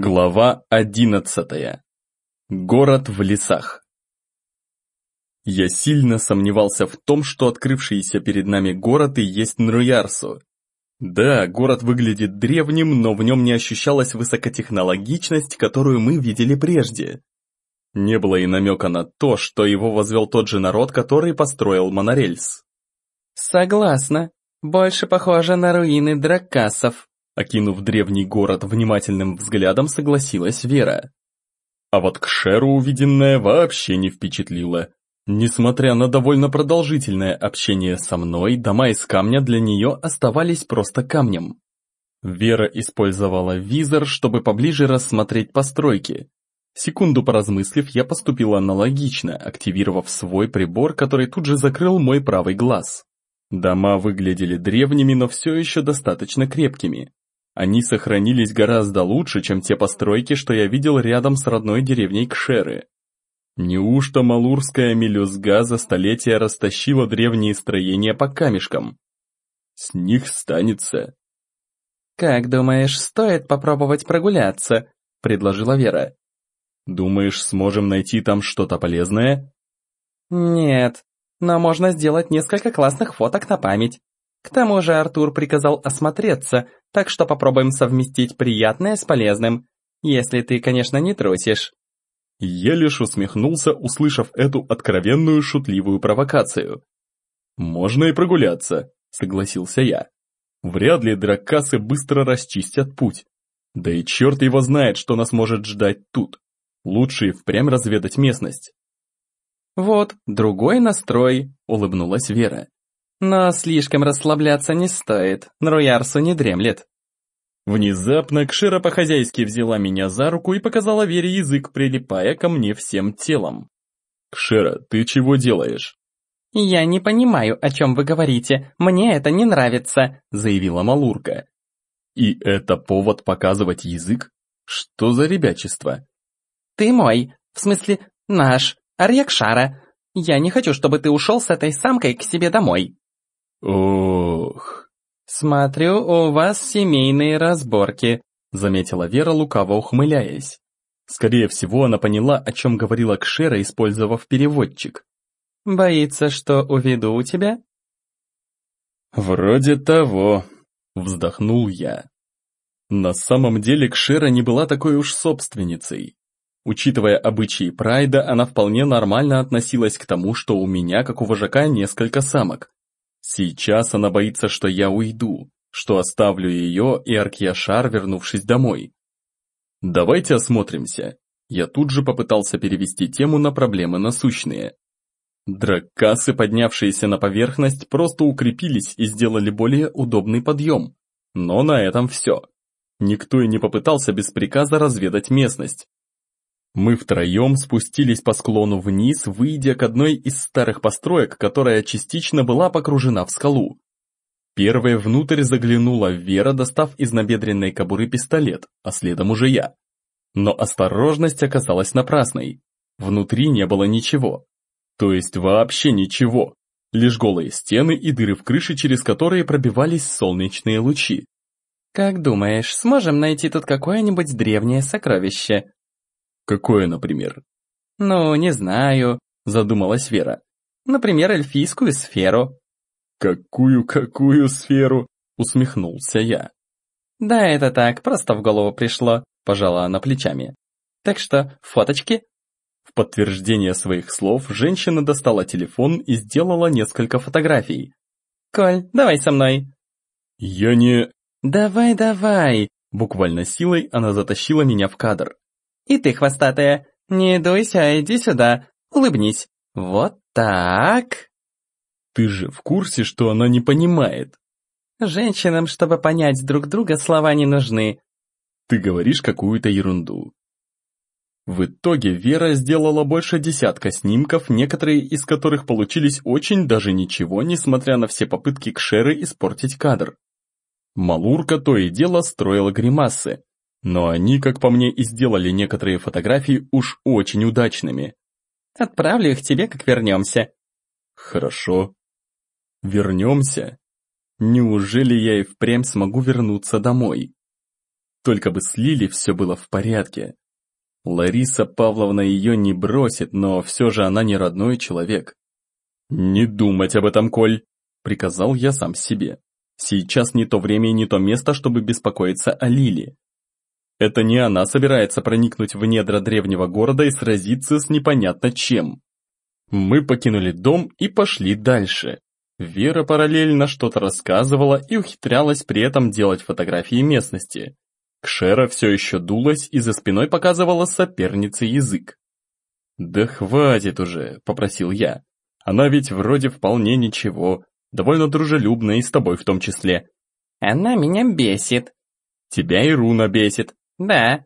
Глава одиннадцатая. Город в лесах. Я сильно сомневался в том, что открывшийся перед нами город и есть Нруярсу. Да, город выглядит древним, но в нем не ощущалась высокотехнологичность, которую мы видели прежде. Не было и намека на то, что его возвел тот же народ, который построил монорельс. Согласна. Больше похоже на руины дракасов, Окинув древний город внимательным взглядом, согласилась Вера. А вот Кшеру увиденное вообще не впечатлило. Несмотря на довольно продолжительное общение со мной, дома из камня для нее оставались просто камнем. Вера использовала визор, чтобы поближе рассмотреть постройки. Секунду поразмыслив, я поступила аналогично, активировав свой прибор, который тут же закрыл мой правый глаз. Дома выглядели древними, но все еще достаточно крепкими. Они сохранились гораздо лучше, чем те постройки, что я видел рядом с родной деревней Кшеры. Неужто малурская мелюзга за столетия растащила древние строения по камешкам? С них станется. «Как думаешь, стоит попробовать прогуляться?» — предложила Вера. «Думаешь, сможем найти там что-то полезное?» «Нет, но можно сделать несколько классных фоток на память. К тому же Артур приказал осмотреться, так что попробуем совместить приятное с полезным, если ты, конечно, не трусишь». Я лишь усмехнулся, услышав эту откровенную шутливую провокацию. «Можно и прогуляться», — согласился я. «Вряд ли драккасы быстро расчистят путь. Да и черт его знает, что нас может ждать тут. Лучше и впрямь разведать местность». «Вот, другой настрой», — улыбнулась Вера. Но слишком расслабляться не стоит, Нруярсу не дремлет. Внезапно Кшира по-хозяйски взяла меня за руку и показала Вере язык, прилипая ко мне всем телом. «Кшира, ты чего делаешь?» «Я не понимаю, о чем вы говорите. Мне это не нравится», — заявила Малурка. «И это повод показывать язык? Что за ребячество?» «Ты мой, в смысле наш, Арьякшара. Я не хочу, чтобы ты ушел с этой самкой к себе домой». «Ох...» «Смотрю, у вас семейные разборки», — заметила Вера, лукаво ухмыляясь. Скорее всего, она поняла, о чем говорила Кшера, использовав переводчик. «Боится, что уведу у тебя?» «Вроде того», — вздохнул я. На самом деле Кшера не была такой уж собственницей. Учитывая обычаи Прайда, она вполне нормально относилась к тому, что у меня, как у вожака, несколько самок. Сейчас она боится, что я уйду, что оставлю ее и Аркьяшар, вернувшись домой. Давайте осмотримся. Я тут же попытался перевести тему на проблемы насущные. Драккасы, поднявшиеся на поверхность, просто укрепились и сделали более удобный подъем. Но на этом все. Никто и не попытался без приказа разведать местность. Мы втроем спустились по склону вниз, выйдя к одной из старых построек, которая частично была погружена в скалу. Первой внутрь заглянула Вера, достав из набедренной кобуры пистолет, а следом уже я. Но осторожность оказалась напрасной. Внутри не было ничего. То есть вообще ничего. Лишь голые стены и дыры в крыше, через которые пробивались солнечные лучи. «Как думаешь, сможем найти тут какое-нибудь древнее сокровище?» Какое, например? Ну, не знаю, задумалась Вера. Например, эльфийскую сферу. Какую-какую сферу? Усмехнулся я. Да, это так, просто в голову пришло, пожала она плечами. Так что, фоточки? В подтверждение своих слов женщина достала телефон и сделала несколько фотографий. «Коль, давай со мной». «Я не...» «Давай, давай!» Буквально силой она затащила меня в кадр. И ты, хвостатая, не дуйся, а иди сюда, улыбнись. Вот так. Ты же в курсе, что она не понимает? Женщинам, чтобы понять друг друга, слова не нужны. Ты говоришь какую-то ерунду. В итоге Вера сделала больше десятка снимков, некоторые из которых получились очень даже ничего, несмотря на все попытки Кшеры испортить кадр. Малурка то и дело строила гримасы, но они, как по мне, и сделали некоторые фотографии уж очень удачными. Отправлю их тебе, как вернемся. Хорошо. Вернемся? Неужели я и впрямь смогу вернуться домой? только бы с Лили все было в порядке. Лариса Павловна ее не бросит, но все же она не родной человек. «Не думать об этом, Коль!» – приказал я сам себе. Сейчас не то время и не то место, чтобы беспокоиться о Лили. Это не она собирается проникнуть в недра древнего города и сразиться с непонятно чем. Мы покинули дом и пошли дальше. Вера параллельно что-то рассказывала и ухитрялась при этом делать фотографии местности. Кшера все еще дулась и за спиной показывала сопернице язык. «Да хватит уже», — попросил я. «Она ведь вроде вполне ничего, довольно дружелюбная и с тобой в том числе». «Она меня бесит». «Тебя и Руна бесит». «Да».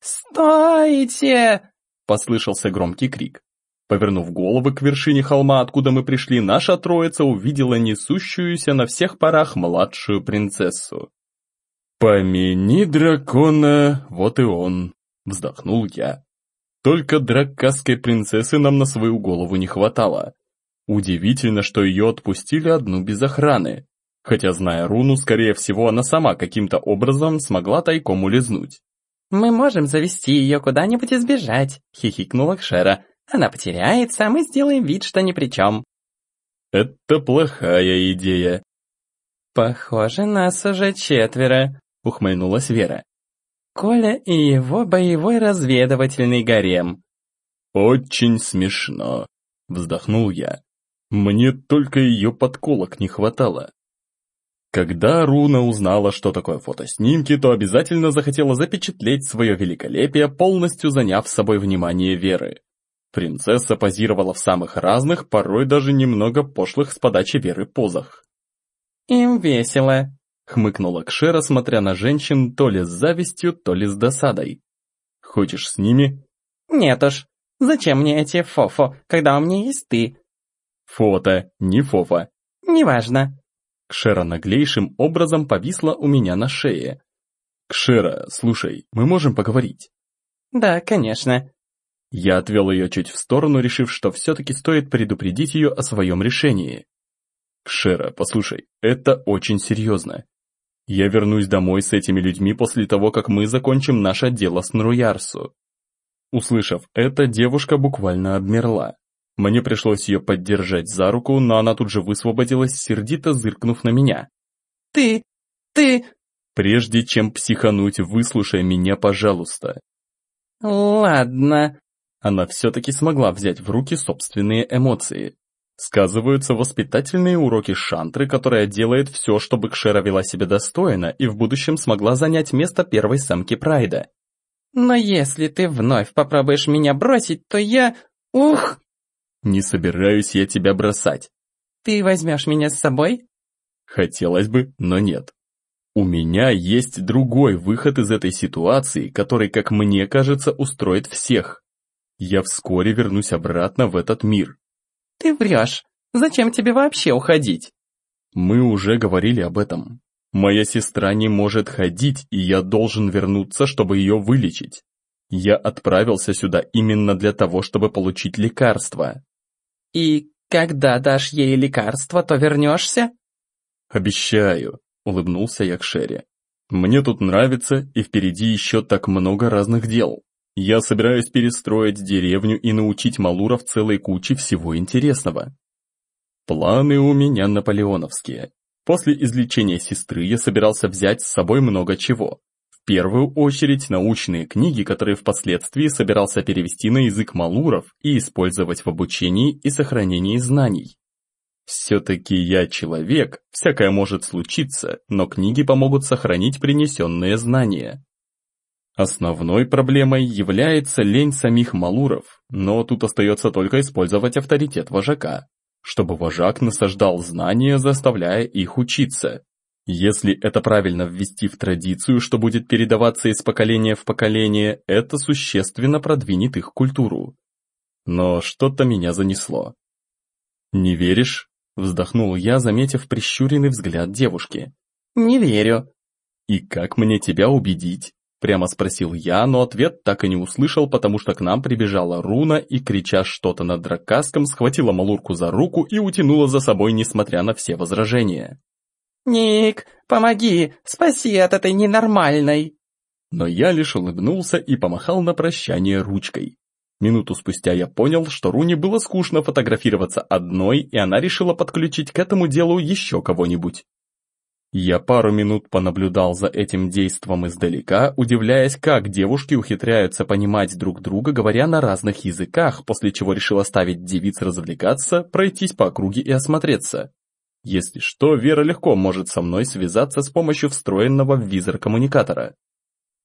«Стойте!» — послышался громкий крик. Повернув головы к вершине холма, откуда мы пришли, наша троица увидела несущуюся на всех парах младшую принцессу. «Помяни дракона, вот и он», — вздохнул я. Только драккасской принцессы нам на свою голову не хватало. Удивительно, что ее отпустили одну без охраны. Хотя, зная руну, скорее всего, она сама каким-то образом смогла тайком улизнуть. «Мы можем завести ее куда-нибудь и сбежать», — хихикнула Кшера. «Она потеряется, а мы сделаем вид, что ни при чем». «Это плохая идея». «Похоже, нас уже четверо», — ухмыльнулась Вера. «Коля и его боевой разведывательный гарем». «Очень смешно», — вздохнул я. «Мне только ее подколок не хватало». Когда Руна узнала, что такое фотоснимки, то обязательно захотела запечатлеть свое великолепие, полностью заняв собой внимание Веры. Принцесса позировала в самых разных, порой даже немного пошлых с подачи Веры позах. «Им весело», Хмыкнула Кшера, смотря на женщин то ли с завистью, то ли с досадой. «Хочешь с ними?» «Нет уж. Зачем мне эти фофо, когда у меня есть ты?» «Фото, не фофа». «Неважно». Кшера наглейшим образом повисла у меня на шее. «Кшера, слушай, мы можем поговорить?» «Да, конечно». Я отвел ее чуть в сторону, решив, что все-таки стоит предупредить ее о своем решении. «Кшера, послушай, это очень серьезно. Я вернусь домой с этими людьми после того, как мы закончим наше дело с Нруярсу. Услышав это, девушка буквально обмерла. Мне пришлось ее поддержать за руку, но она тут же высвободилась, сердито зыркнув на меня. «Ты... ты...» «Прежде чем психануть, выслушай меня, пожалуйста». «Ладно». Она все-таки смогла взять в руки собственные эмоции. Сказываются воспитательные уроки Шантры, которая делает все, чтобы Кшера вела себя достойно и в будущем смогла занять место первой самки Прайда. «Но если ты вновь попробуешь меня бросить, то я... Ух!» «Не собираюсь я тебя бросать». «Ты возьмешь меня с собой?» «Хотелось бы, но нет. У меня есть другой выход из этой ситуации, который, как мне кажется, устроит всех. Я вскоре вернусь обратно в этот мир, «Ты врешь. Зачем тебе вообще уходить?» «Мы уже говорили об этом. Моя сестра не может ходить, и я должен вернуться, чтобы ее вылечить. Я отправился сюда именно для того, чтобы получить лекарство». «И когда дашь ей лекарство, то вернешься?» «Обещаю», — улыбнулся я к Шерри. «Мне тут нравится, и впереди еще так много разных дел». Я собираюсь перестроить деревню и научить Малуров целой куче всего интересного. Планы у меня наполеоновские. После излечения сестры я собирался взять с собой много чего. Первую очередь научные книги, которые впоследствии собирался перевести на язык Малуров и использовать в обучении и сохранении знаний. Все-таки я человек, всякое может случиться, но книги помогут сохранить принесенные знания. Основной проблемой является лень самих малуров, но тут остается только использовать авторитет вожака, чтобы вожак насаждал знания, заставляя их учиться. Если это правильно ввести в традицию, что будет передаваться из поколения в поколение, это существенно продвинет их культуру. Но что-то меня занесло. «Не веришь?» – вздохнул я, заметив прищуренный взгляд девушки. «Не верю». «И как мне тебя убедить?» Прямо спросил я, но ответ так и не услышал, потому что к нам прибежала Руна и, крича что-то на дракаском, схватила Малурку за руку и утянула за собой, несмотря на все возражения. «Ник, помоги, спаси от этой ненормальной!» Но я лишь улыбнулся и помахал на прощание ручкой. Минуту спустя я понял, что Руни было скучно фотографироваться одной, и она решила подключить к этому делу еще кого-нибудь. Я пару минут понаблюдал за этим действом издалека, удивляясь, как девушки ухитряются понимать друг друга, говоря на разных языках, после чего решил оставить девиц развлекаться, пройтись по округе и осмотреться. Если что, Вера легко может со мной связаться с помощью встроенного в визор коммуникатора.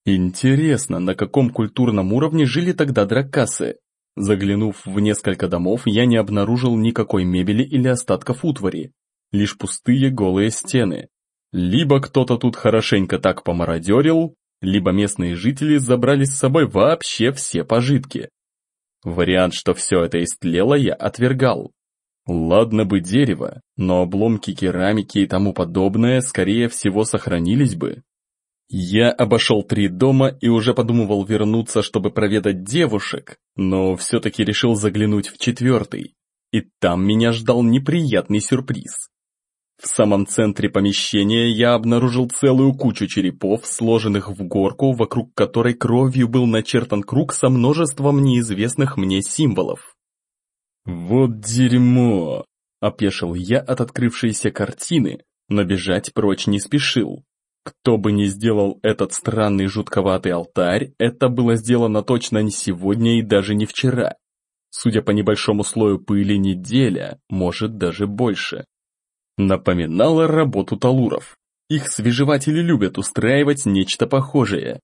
Интересно, на каком культурном уровне жили тогда драккасы? Заглянув в несколько домов, я не обнаружил никакой мебели или остатков утвари, лишь пустые голые стены. Либо кто-то тут хорошенько так помародерил, либо местные жители забрали с собой вообще все пожитки. Вариант, что все это истлело, я отвергал. Ладно бы дерево, но обломки керамики и тому подобное, скорее всего, сохранились бы. Я обошел три дома и уже подумывал вернуться, чтобы проведать девушек, но все-таки решил заглянуть в четвертый. И там меня ждал неприятный сюрприз. В самом центре помещения я обнаружил целую кучу черепов, сложенных в горку, вокруг которой кровью был начертан круг со множеством неизвестных мне символов. «Вот дерьмо!» – опешил я от открывшейся картины, но бежать прочь не спешил. Кто бы ни сделал этот странный жутковатый алтарь, это было сделано точно не сегодня и даже не вчера. Судя по небольшому слою пыли, неделя, может даже больше напоминала работу талуров. Их свежеватели любят устраивать нечто похожее.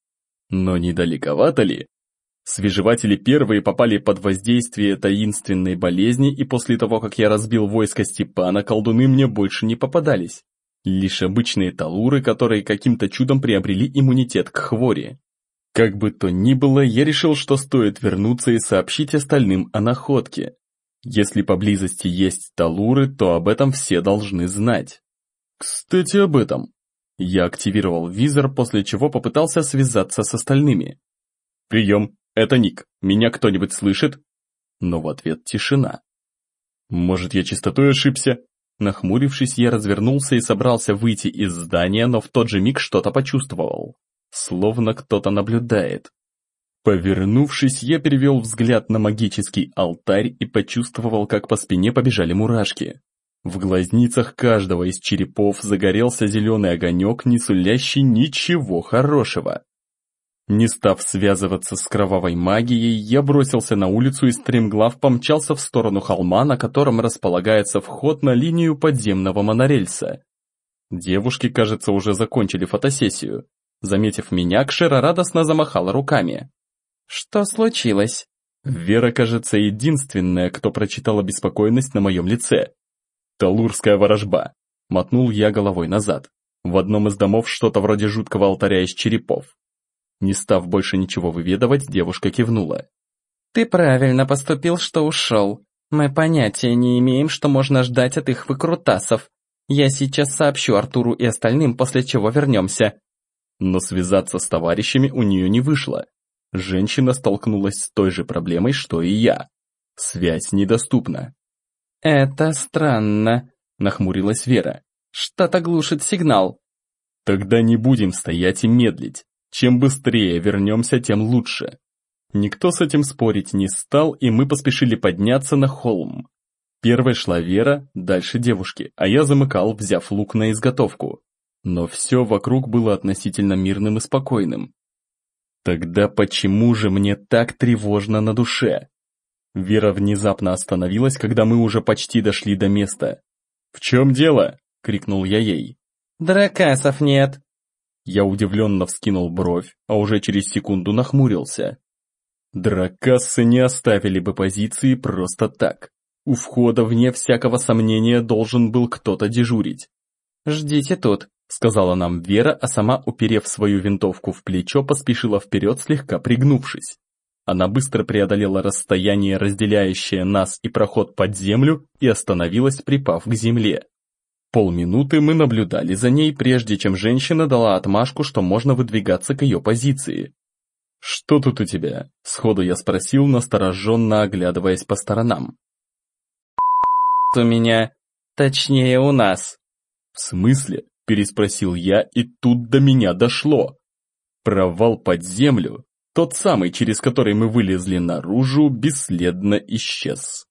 Но недалековато ли? Свежеватели первые попали под воздействие таинственной болезни, и после того, как я разбил войско Степана, колдуны мне больше не попадались. Лишь обычные талуры, которые каким-то чудом приобрели иммунитет к хвори. Как бы то ни было, я решил, что стоит вернуться и сообщить остальным о находке. Если поблизости есть талуры, то об этом все должны знать. Кстати, об этом. Я активировал визор, после чего попытался связаться с остальными. «Прием, это Ник, меня кто-нибудь слышит?» Но в ответ тишина. «Может, я частотой ошибся?» Нахмурившись, я развернулся и собрался выйти из здания, но в тот же миг что-то почувствовал. Словно кто-то наблюдает. Повернувшись, я перевел взгляд на магический алтарь и почувствовал, как по спине побежали мурашки. В глазницах каждого из черепов загорелся зеленый огонек, не сулящий ничего хорошего. Не став связываться с кровавой магией, я бросился на улицу и стремглав помчался в сторону холма, на котором располагается вход на линию подземного монорельса. Девушки, кажется, уже закончили фотосессию. Заметив меня, Кшера радостно замахала руками. «Что случилось?» Вера, кажется, единственная, кто прочитала беспокойность на моем лице. «Талурская ворожба», — мотнул я головой назад. В одном из домов что-то вроде жуткого алтаря из черепов. Не став больше ничего выведывать, девушка кивнула. «Ты правильно поступил, что ушел. Мы понятия не имеем, что можно ждать от их выкрутасов. Я сейчас сообщу Артуру и остальным, после чего вернемся». Но связаться с товарищами у нее не вышло. Женщина столкнулась с той же проблемой, что и я. Связь недоступна. «Это странно», — нахмурилась Вера. «Что-то глушит сигнал». «Тогда не будем стоять и медлить. Чем быстрее вернемся, тем лучше». Никто с этим спорить не стал, и мы поспешили подняться на холм. Первой шла Вера, дальше девушки, а я замыкал, взяв лук на изготовку. Но все вокруг было относительно мирным и спокойным. Тогда почему же мне так тревожно на душе? Вера внезапно остановилась, когда мы уже почти дошли до места. «В чем дело?» — крикнул я ей. «Дракасов нет». Я удивленно вскинул бровь, а уже через секунду нахмурился. Дракассы не оставили бы позиции просто так. У входа, вне всякого сомнения, должен был кто-то дежурить. «Ждите тут», сказала нам Вера, а сама, уперев свою винтовку в плечо, поспешила вперед, слегка пригнувшись. Она быстро преодолела расстояние, разделяющее нас и проход под землю, и остановилась, припав к земле. Полминуты мы наблюдали за ней, прежде чем женщина дала отмашку, что можно выдвигаться к ее позиции. «Что тут у тебя?» – сходу я спросил, настороженно оглядываясь по сторонам. «У меня, точнее у нас». «В смысле?» Переспросил я, и тут до меня дошло. Провал под землю, тот самый, через который мы вылезли наружу, бесследно исчез.